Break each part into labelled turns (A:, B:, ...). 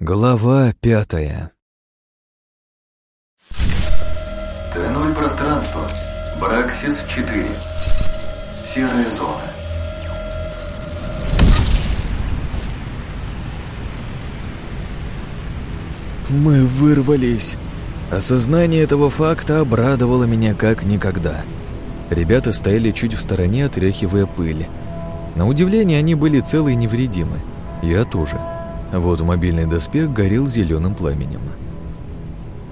A: Глава пятая
B: Т0 пространство. Браксис 4. Серая зона.
A: Мы вырвались. Осознание этого факта обрадовало меня как никогда. Ребята стояли чуть в стороне, отряхивая пыль. На удивление, они были целы и невредимы. Я тоже. Вот мобильный доспех горел зеленым пламенем.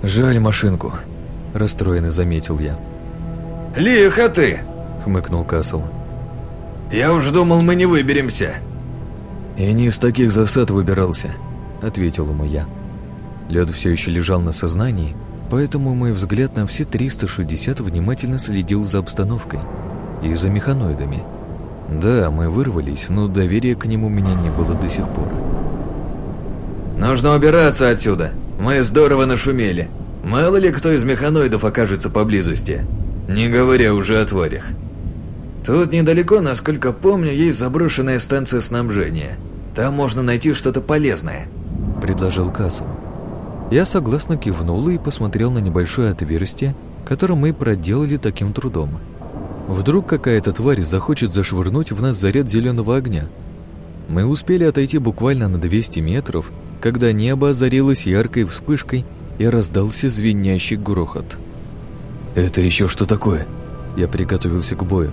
A: «Жаль машинку», – расстроенно заметил я.
C: «Лихо ты!»
A: – хмыкнул Касл.
C: «Я уж думал, мы не выберемся».
A: «И не из таких засад выбирался», – ответил ему я. Лед все еще лежал на сознании, поэтому мой взгляд на все 360 внимательно следил за обстановкой и за механоидами. Да, мы вырвались, но доверия к нему у меня не было до сих пор.
C: «Нужно убираться отсюда. Мы здорово нашумели. Мало ли кто из механоидов окажется поблизости. Не говоря уже о тварях. Тут недалеко, насколько помню, есть заброшенная станция снабжения. Там можно найти что-то полезное», —
A: предложил Касл. Я согласно кивнул и посмотрел на небольшое отверстие, которое мы проделали таким трудом. Вдруг какая-то тварь захочет зашвырнуть в нас заряд зеленого огня. Мы успели отойти буквально на 200 метров, когда небо озарилось яркой вспышкой и раздался звенящий грохот. «Это еще что такое?» Я приготовился к бою.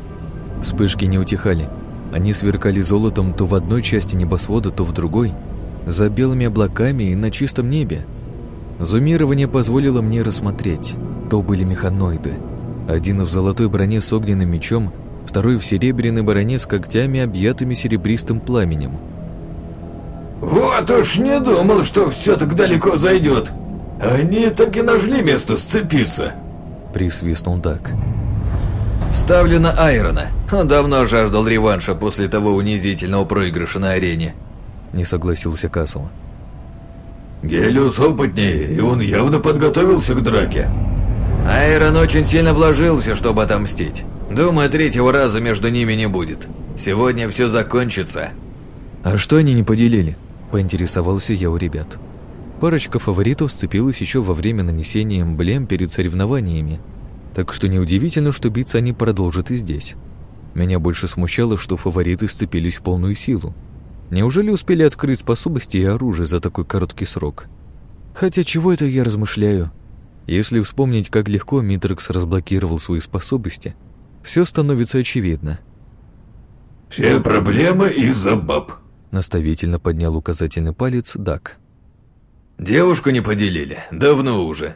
A: Вспышки не утихали. Они сверкали золотом то в одной части небосвода, то в другой, за белыми облаками и на чистом небе. Зумирование позволило мне рассмотреть. То были механоиды. Один в золотой броне с огненным мечом, второй в серебряной броне с когтями, объятыми серебристым пламенем.
C: «Вот уж не думал, что все так далеко зайдет. Они так и нашли место сцепиться», —
A: присвистнул Дак.
C: «Ставлю на Айрона. Он давно жаждал реванша после того унизительного проигрыша на арене», —
A: не согласился Касл.
C: Гелиус опытнее, и он явно подготовился к драке. Айрон очень сильно вложился, чтобы отомстить. Думаю, третьего раза между ними не будет. Сегодня все закончится.
A: А что они не поделили? Поинтересовался я у ребят. Парочка фаворитов сцепилась еще во время нанесения эмблем перед соревнованиями, так что неудивительно, что биться они продолжат и здесь. Меня больше смущало, что фавориты сцепились в полную силу, Неужели успели открыть способности и оружие за такой короткий срок? Хотя чего это я размышляю? Если вспомнить, как легко Митрекс разблокировал свои способности, все становится очевидно.
C: «Все проблемы из-за баб», —
A: наставительно поднял указательный палец Дак.
C: «Девушку не поделили, давно уже.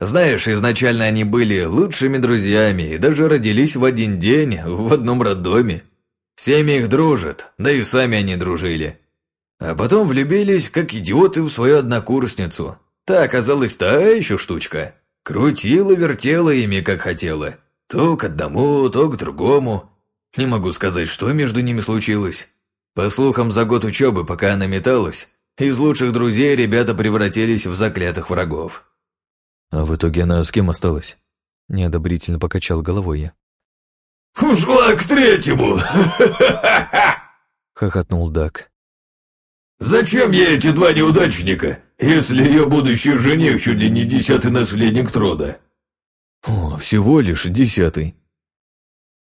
C: Знаешь, изначально они были лучшими друзьями и даже родились в один день в одном роддоме. Семьи их дружат, да и сами они дружили. А потом влюбились, как идиоты, в свою однокурсницу. Та оказалась та еще штучка. Крутила-вертела ими, как хотела. То к одному, то к другому. Не могу сказать, что между ними случилось. По слухам, за год учебы, пока она металась, из лучших друзей ребята превратились в заклятых врагов.
A: А в итоге она с кем осталась? Неодобрительно покачал головой я.
C: «Ушла к третьему!»
A: — хохотнул Дак.
C: «Зачем ей эти два неудачника, если ее будущий жених чуть ли не десятый наследник трода?»
A: «О, всего лишь десятый».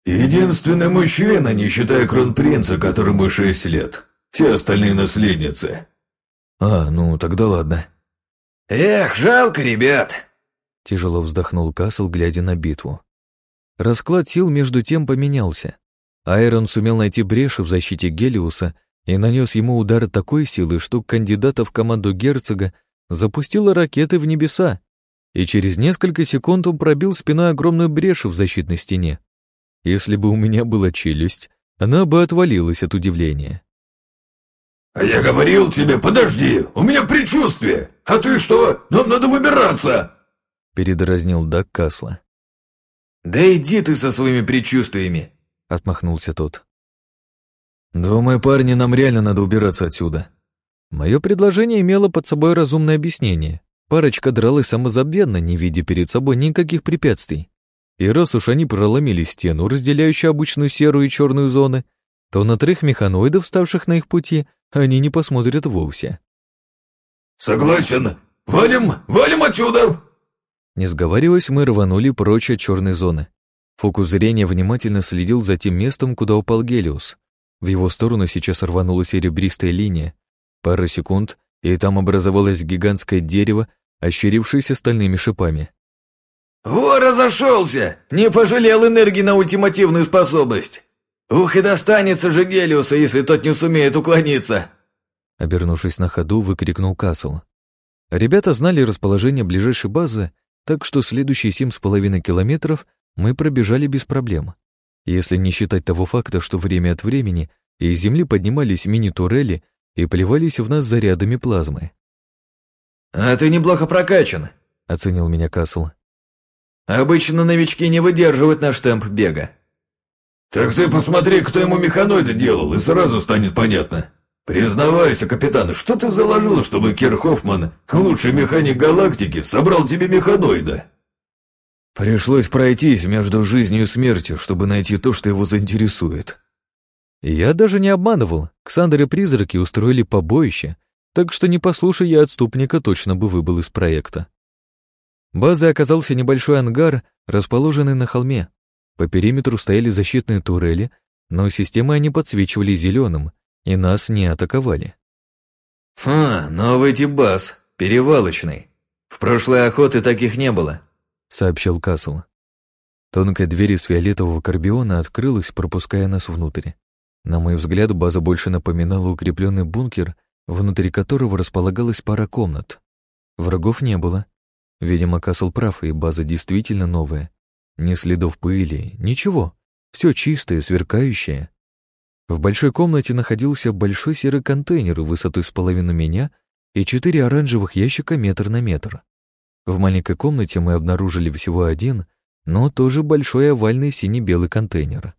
C: «Единственный мужчина, не считая кронпринца, которому шесть лет. Все остальные наследницы».
A: «А, ну тогда ладно».
C: «Эх, жалко ребят!»
A: Тяжело вздохнул Касл, глядя на битву. Расклад сил между тем поменялся. Айрон сумел найти брешь в защите Гелиуса и нанес ему удар такой силы, что кандидата в команду герцога запустила ракеты в небеса, и через несколько секунд он пробил спиной огромную брешь в защитной стене. Если бы у меня была челюсть, она бы отвалилась от удивления.
C: «А я говорил тебе, подожди, у меня предчувствие! А ты что? Нам надо выбираться!»
A: Передразнил Дак Касла.
C: «Да иди ты со своими предчувствиями!» — отмахнулся тот.
A: «Думаю, парни, нам реально надо убираться отсюда». Мое предложение имело под собой разумное объяснение. Парочка дралась самозабвенно, не видя перед собой никаких препятствий. И раз уж они проломили стену, разделяющую обычную серую и черную зоны, то на трех механоидов, вставших на их пути, они не посмотрят вовсе.
C: Согласен. Валим, валим отсюда!»
A: Не сговариваясь, мы рванули прочь от черной зоны. Фокус зрения внимательно следил за тем местом, куда упал Гелиус. В его сторону сейчас рванула серебристая линия. Пара секунд, и там образовалось гигантское дерево, ощерившееся стальными шипами.
C: «Во, разошелся! Не пожалел энергии на ультимативную способность! Ух, и достанется же Гелиусу, если тот не сумеет уклониться!»
A: Обернувшись на ходу, выкрикнул Касл. Ребята знали расположение ближайшей базы, так что следующие семь с половиной километров мы пробежали без проблем. Если не считать того факта, что время от времени из земли поднимались мини-турели и плевались в нас зарядами плазмы.
C: «А ты неплохо прокачан», — оценил меня Касл. Обычно новички не выдерживают наш темп бега. Так ты посмотри, кто ему механоиды делал, и сразу станет понятно. Признавайся, капитан, что ты заложил, чтобы Кир Хоффман, лучший механик галактики, собрал тебе механоида?
A: Пришлось пройтись между жизнью и смертью, чтобы найти то, что его заинтересует. И я даже не обманывал. Ксандр и призраки устроили побоище, так что не послушай я отступника, точно бы выбыл из проекта. Базой оказался небольшой ангар, расположенный на холме. По периметру стояли защитные турели, но системы они подсвечивали зеленым, и нас не атаковали.
C: «Хм, новый тип баз, перевалочный. В прошлой охоты таких не было», — сообщил Касл.
A: Тонкая дверь из фиолетового карбиона открылась, пропуская нас внутрь. На мой взгляд, база больше напоминала укрепленный бункер, внутри которого располагалась пара комнат. Врагов не было, Видимо, Касл прав, и база действительно новая. Ни следов пыли, ничего. Все чистое, сверкающее. В большой комнате находился большой серый контейнер высотой с половину меня и четыре оранжевых ящика метр на метр. В маленькой комнате мы обнаружили всего один, но тоже большой овальный сине-белый контейнер.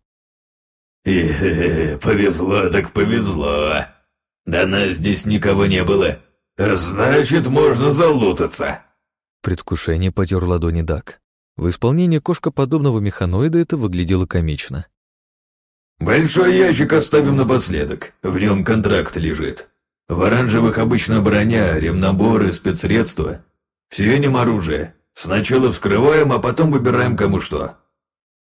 C: «Э, повезло так повезло. До нас здесь никого не было. Значит, можно залутаться»,
A: предвкушении потер ладони Дак. В исполнении кошкоподобного механоида это выглядело комично.
C: «Большой ящик оставим напоследок. В нем контракт лежит. В оранжевых обычно броня, ремнаборы, спецсредства. Все ним оружие. Сначала вскрываем, а потом выбираем кому что».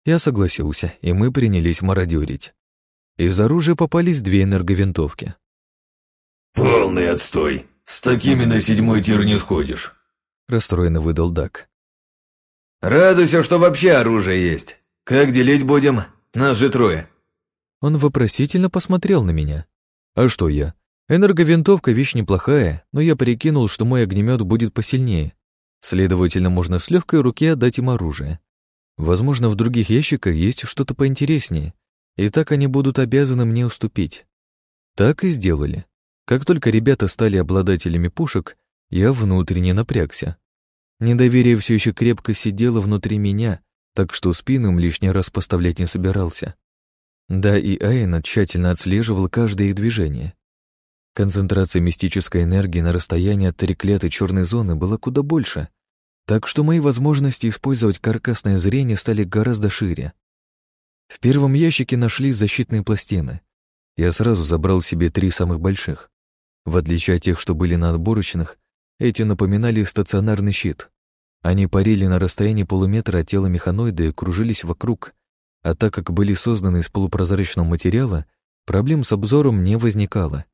A: Я согласился, и мы принялись мародерить. Из оружия попались две энерговинтовки.
C: «Полный отстой. С такими на седьмой тир не сходишь.
A: — расстроенно выдал Дак.
C: «Радуйся, что вообще оружие есть. Как делить будем? Нас же трое».
A: Он вопросительно посмотрел на меня. «А что я? Энерговинтовка — вещь неплохая, но я прикинул, что мой огнемет будет посильнее. Следовательно, можно с легкой руки отдать им оружие. Возможно, в других ящиках есть что-то поинтереснее, и так они будут обязаны мне уступить. Так и сделали. Как только ребята стали обладателями пушек, я внутренне напрягся. Недоверие все еще крепко сидело внутри меня, так что спину лишний раз поставлять не собирался. Да и Айна тщательно отслеживал каждое их движение. Концентрация мистической энергии на расстоянии от треклятой черной зоны была куда больше, так что мои возможности использовать каркасное зрение стали гораздо шире. В первом ящике нашлись защитные пластины. Я сразу забрал себе три самых больших. В отличие от тех, что были на отборочных, эти напоминали стационарный щит. Они парили на расстоянии полуметра от тела механоида и кружились вокруг, а так как были созданы из полупрозрачного материала, проблем с обзором не возникало.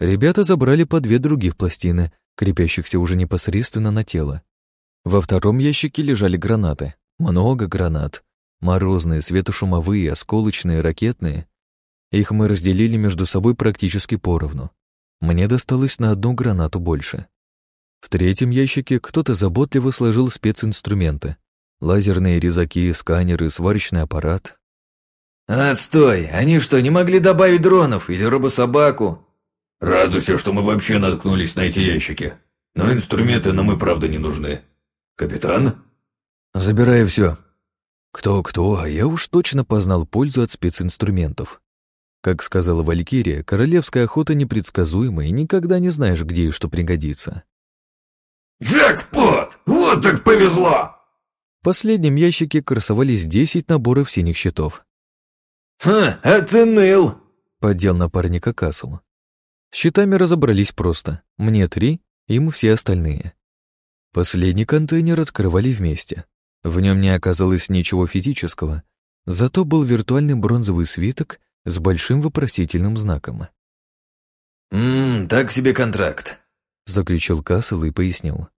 A: Ребята забрали по две других пластины, крепящихся уже непосредственно на тело. Во втором ящике лежали гранаты. Много гранат. Морозные, светошумовые, осколочные, ракетные. Их мы разделили между собой практически поровну. Мне досталось на одну гранату больше. В третьем ящике кто-то заботливо сложил специнструменты. Лазерные резаки, сканеры, сварочный аппарат.
C: «Отстой! Они что, не могли добавить дронов или робособаку?» «Радуйся, что мы вообще наткнулись на эти ящики. Но инструменты нам и правда не нужны. Капитан?»
A: «Забираю все». Кто-кто, а я уж точно познал пользу от специнструментов. Как сказала Валькирия, королевская охота непредсказуема и никогда не знаешь, где и что пригодится.
C: «Джекпот! Вот так повезло!»
A: В последнем ящике красовались десять наборов синих щитов.
C: «Ха, а ты ныл!»
A: — поддел напарника Касл. С щитами разобрались просто. Мне три, им все остальные. Последний контейнер открывали вместе. В нем не оказалось ничего физического, зато был виртуальный бронзовый свиток с большим вопросительным знаком.
C: «Ммм, так себе контракт», — заключил Кассел и пояснил.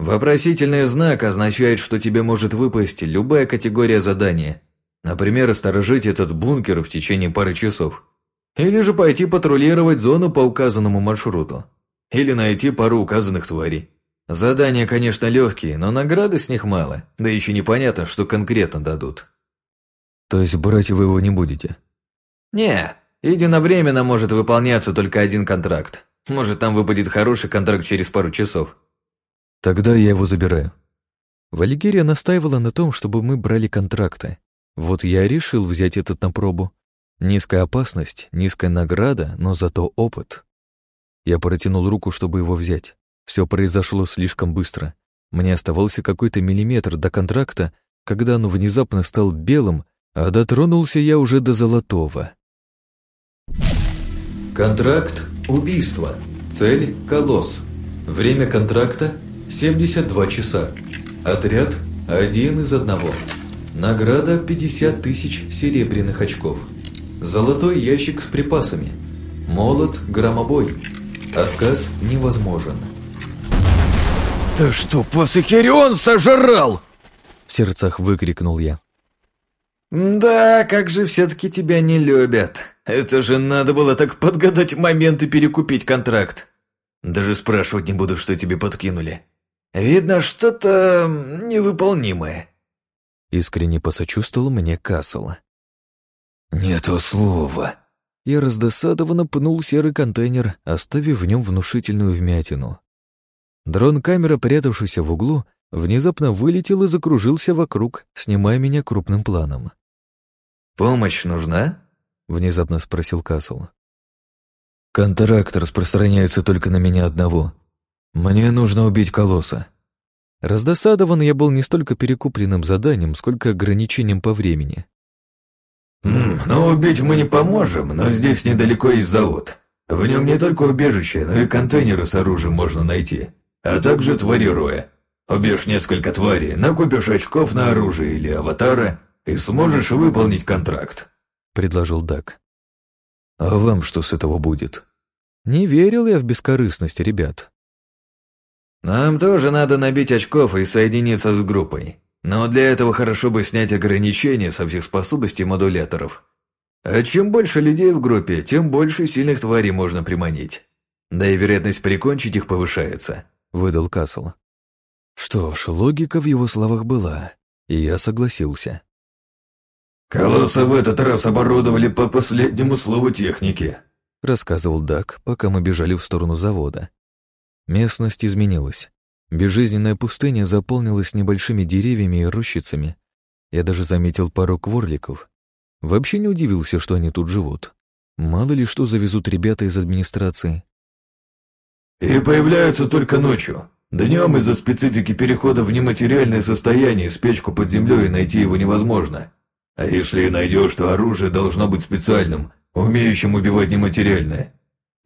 C: «Вопросительный знак означает, что тебе может выпасть любая категория задания. Например, сторожить этот бункер в течение пары часов. Или же пойти патрулировать зону по указанному маршруту. Или найти пару указанных тварей. Задания, конечно, легкие, но награды с них мало, да еще непонятно, что конкретно дадут.
A: То есть брать вы его не будете?
C: Не, единовременно может выполняться только один контракт. Может, там выпадет хороший контракт через пару часов.
A: Тогда я его забираю. Валькирия настаивала на том, чтобы мы брали контракты. Вот я решил взять этот на пробу. Низкая опасность, низкая награда, но зато опыт. Я протянул руку, чтобы его взять. Все произошло слишком быстро. Мне оставался какой-то миллиметр до контракта, когда он внезапно стал белым, а дотронулся я уже до золотого.
B: Контракт – убийство. Цель – колосс. Время контракта – 72 часа. Отряд – один из одного. Награда – 50 тысяч серебряных очков. Золотой ящик с припасами. Молот – громобой. Отказ невозможен.
C: «Да что, Пасахирион сожрал!»
A: В сердцах выкрикнул я.
C: «Да, как же все-таки тебя не любят. Это же надо было так подгадать момент и перекупить контракт. Даже спрашивать не буду, что тебе подкинули. Видно, что-то невыполнимое».
A: Искренне посочувствовал мне Кассел.
C: «Нету слова»,
A: я раздосадованно пнул серый контейнер, оставив в нем внушительную вмятину. Дрон-камера, прятавшийся в углу, внезапно вылетел и закружился вокруг, снимая меня крупным планом.
C: «Помощь нужна?»
A: — внезапно спросил Кассел. «Контракт распространяется только на меня одного. Мне нужно убить колосса». Раздосадован я был не столько перекупленным заданием, сколько ограничением по времени.
C: «М, «Ну, убить мы не поможем, но здесь недалеко есть завод. В нем не только убежище, но и контейнеры с оружием можно найти, а также твари роя. Убьешь несколько тварей, накупишь очков на оружие или аватара и сможешь выполнить контракт», —
A: предложил Дак. «А вам что с этого будет?» Не верил я в бескорыстность ребят.
C: «Нам тоже надо набить очков и соединиться с группой. Но для этого хорошо бы снять ограничения со всех способностей модуляторов. А чем больше людей в группе, тем больше сильных тварей можно приманить. Да и вероятность прикончить их повышается», — выдал Кассел.
A: Что ж, логика в его словах была, и я согласился.
C: «Колосса в этот раз оборудовали по последнему слову техники», —
A: рассказывал Дак, пока мы бежали в сторону завода. Местность изменилась. Безжизненная пустыня заполнилась небольшими деревьями и рощицами. Я даже заметил пару кворликов. Вообще не удивился, что они тут живут. Мало ли что завезут ребята из администрации.
C: «И появляются только ночью. Днем из-за специфики перехода в нематериальное состояние спечку под землей найти его невозможно. А если найдешь, то оружие должно быть специальным, умеющим убивать нематериальное.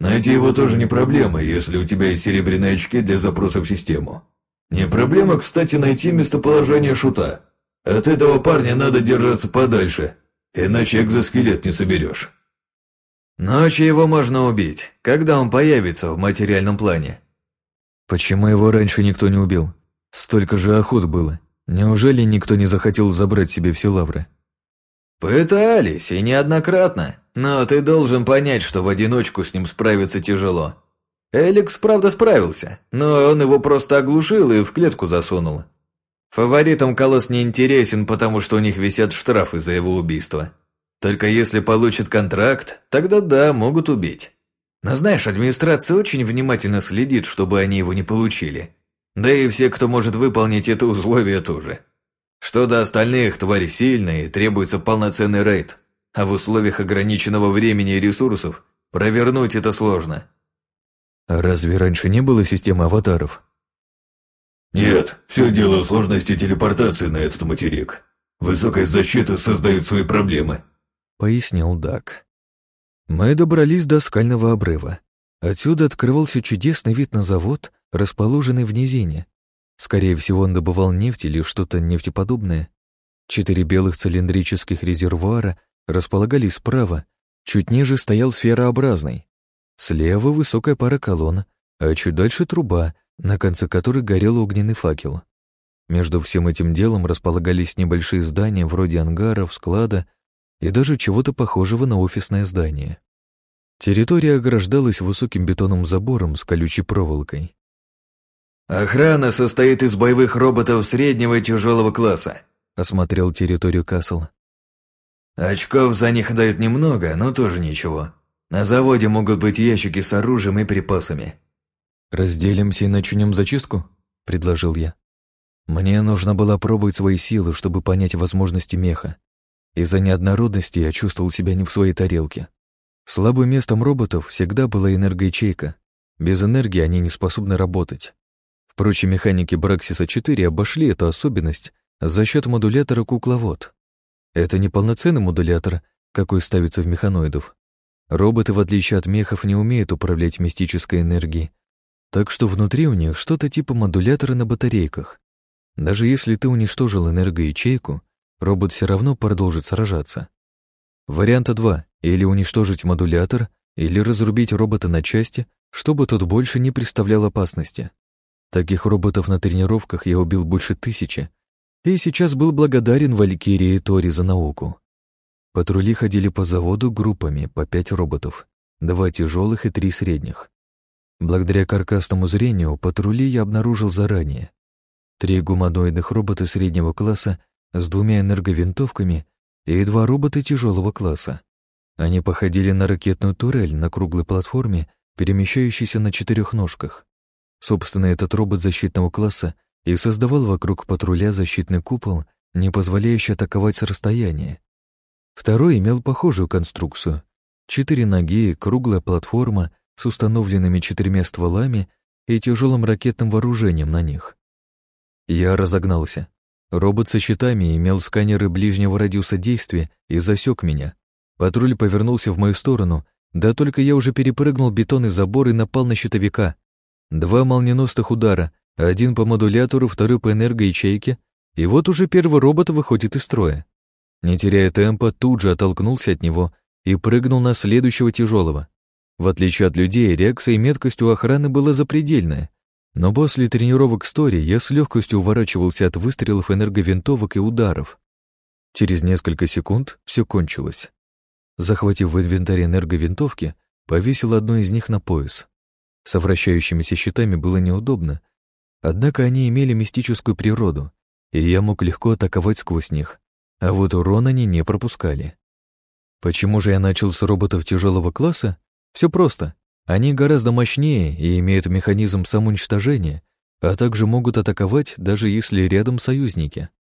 C: Найти его тоже не проблема, если у тебя есть серебряные очки для запроса в систему. Не проблема, кстати, найти местоположение шута. От этого парня надо держаться подальше, иначе экзоскелет не соберешь. Ночью его можно убить, когда он появится в материальном плане.
A: Почему его раньше никто не убил? Столько же охот было. Неужели никто не захотел забрать себе все лавры?
C: Пытались, и неоднократно. Но ты должен понять, что в одиночку с ним справиться тяжело. Эликс, правда, справился, но он его просто оглушил и в клетку засунул. Фаворитам Колосс не интересен, потому что у них висят штрафы за его убийство. Только если получат контракт, тогда да, могут убить. Но знаешь, администрация очень внимательно следит, чтобы они его не получили. Да и все, кто может выполнить это условие, тоже. Что до остальных, твари сильные, требуется полноценный рейд а в условиях ограниченного времени и ресурсов провернуть это сложно.
A: Разве раньше не было системы аватаров?
C: Нет, все дело в сложности телепортации на этот материк. Высокая защита создает свои проблемы,
A: пояснил Дак. Мы добрались до скального обрыва. Отсюда открывался чудесный вид на завод, расположенный в низине. Скорее всего, он добывал нефть или что-то нефтеподобное. Четыре белых цилиндрических резервуара располагались справа, чуть ниже стоял сферообразный. Слева высокая пара колонн, а чуть дальше труба, на конце которой горел огненный факел. Между всем этим делом располагались небольшие здания вроде ангаров, склада и даже чего-то похожего на офисное здание. Территория ограждалась высоким бетонным забором с колючей проволокой.
C: «Охрана состоит из боевых роботов среднего и тяжелого класса», — осмотрел территорию Касл. «Очков за них дают немного, но тоже ничего. На заводе могут быть ящики с оружием и припасами».
A: «Разделимся и начнем зачистку?» — предложил я. Мне нужно было пробовать свои силы, чтобы понять возможности меха. Из-за неоднородности я чувствовал себя не в своей тарелке. Слабым местом роботов всегда была энергоячейка. Без энергии они не способны работать. Впрочем, механики Браксиса-4 обошли эту особенность за счет модулятора кукловод. Это не полноценный модулятор, какой ставится в механоидов. Роботы, в отличие от мехов, не умеют управлять мистической энергией, так что внутри у них что-то типа модулятора на батарейках. Даже если ты уничтожил энергоячейку, робот все равно продолжит сражаться. Варианта два — или уничтожить модулятор, или разрубить робота на части, чтобы тот больше не представлял опасности. Таких роботов на тренировках я убил больше тысячи, и сейчас был благодарен Валькирии и Тори за науку. Патрули ходили по заводу группами по пять роботов, два тяжелых и три средних. Благодаря каркасному зрению патрули я обнаружил заранее. Три гуманоидных робота среднего класса с двумя энерговинтовками и два робота тяжелого класса. Они походили на ракетную турель на круглой платформе, перемещающейся на четырех ножках. Собственно, этот робот защитного класса и создавал вокруг патруля защитный купол, не позволяющий атаковать с расстояния. Второй имел похожую конструкцию. Четыре ноги, круглая платформа с установленными четырьмя стволами и тяжелым ракетным вооружением на них. Я разогнался. Робот со щитами имел сканеры ближнего радиуса действия и засек меня. Патруль повернулся в мою сторону, да только я уже перепрыгнул бетонный забор и напал на щитовика. Два молниеносных удара, один по модулятору, второй по энергоячейке, и вот уже первый робот выходит из строя. Не теряя темпа, тут же оттолкнулся от него и прыгнул на следующего тяжелого. В отличие от людей, реакция и меткость у охраны была запредельная. Но после тренировок Стори я с легкостью уворачивался от выстрелов энерговинтовок и ударов. Через несколько секунд все кончилось. Захватив в инвентарь энерговинтовки, повесил одну из них на пояс. С вращающимися щитами было неудобно, однако они имели мистическую природу, и я мог легко атаковать сквозь них, а вот урон они не пропускали. Почему же я начал с роботов тяжелого класса? Все просто. Они гораздо мощнее и имеют механизм самоуничтожения, а также могут атаковать, даже если рядом союзники.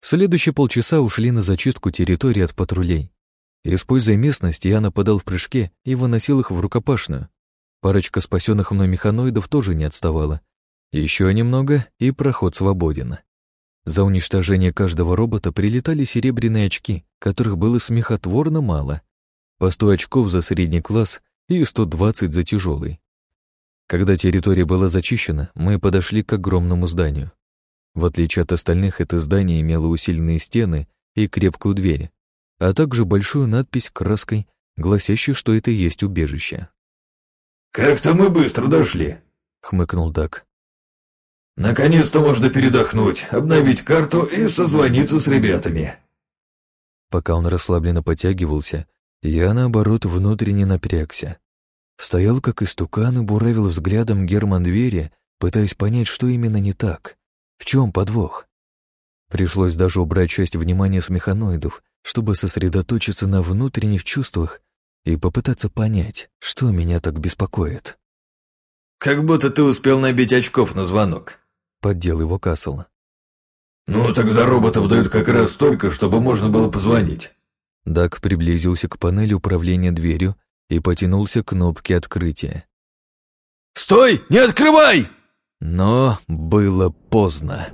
A: Следующие полчаса ушли на зачистку территории от патрулей. Используя местность, я нападал в прыжке и выносил их в рукопашную. Парочка спасенных мной механоидов тоже не отставала. Еще немного, и проход свободен. За уничтожение каждого робота прилетали серебряные очки, которых было смехотворно мало. По 100 очков за средний класс и 120 за тяжелый. Когда территория была зачищена, мы подошли к огромному зданию. В отличие от остальных, это здание имело усиленные стены и крепкую дверь, а также большую надпись краской, гласящую, что это и есть убежище.
C: «Как-то мы быстро дошли», — хмыкнул Дак. «Наконец-то можно передохнуть, обновить карту и созвониться с ребятами».
A: Пока он расслабленно подтягивался, я, наоборот, внутренне напрягся. Стоял как истукан и буравил взглядом Герман двери, пытаясь понять, что именно не так. В чем подвох? Пришлось даже убрать часть внимания с механоидов, чтобы сосредоточиться на внутренних чувствах и попытаться понять, что меня так беспокоит.
C: «Как будто ты успел набить очков на звонок», — поддел его Кассел. «Ну, так за роботов дают как раз столько, чтобы можно было позвонить».
A: Дак приблизился к панели управления дверью и потянулся к кнопке открытия.
C: «Стой! Не открывай!»
A: Но было поздно.